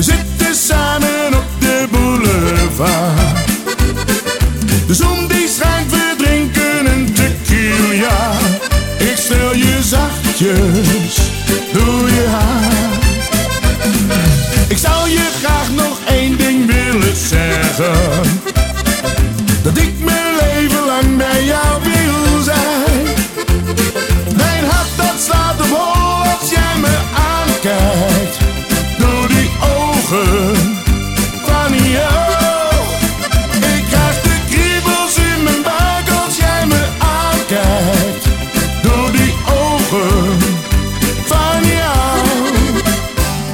We zitten samen op de boulevard. De zon die schijnt, we drinken een tequila. Ik stel je zachtjes door je haar. Ik zou je graag nog één ding willen zeggen. Dat ik mijn leven lang bij jou wil zijn. Mijn hart dat slaat op als jij me aankijkt.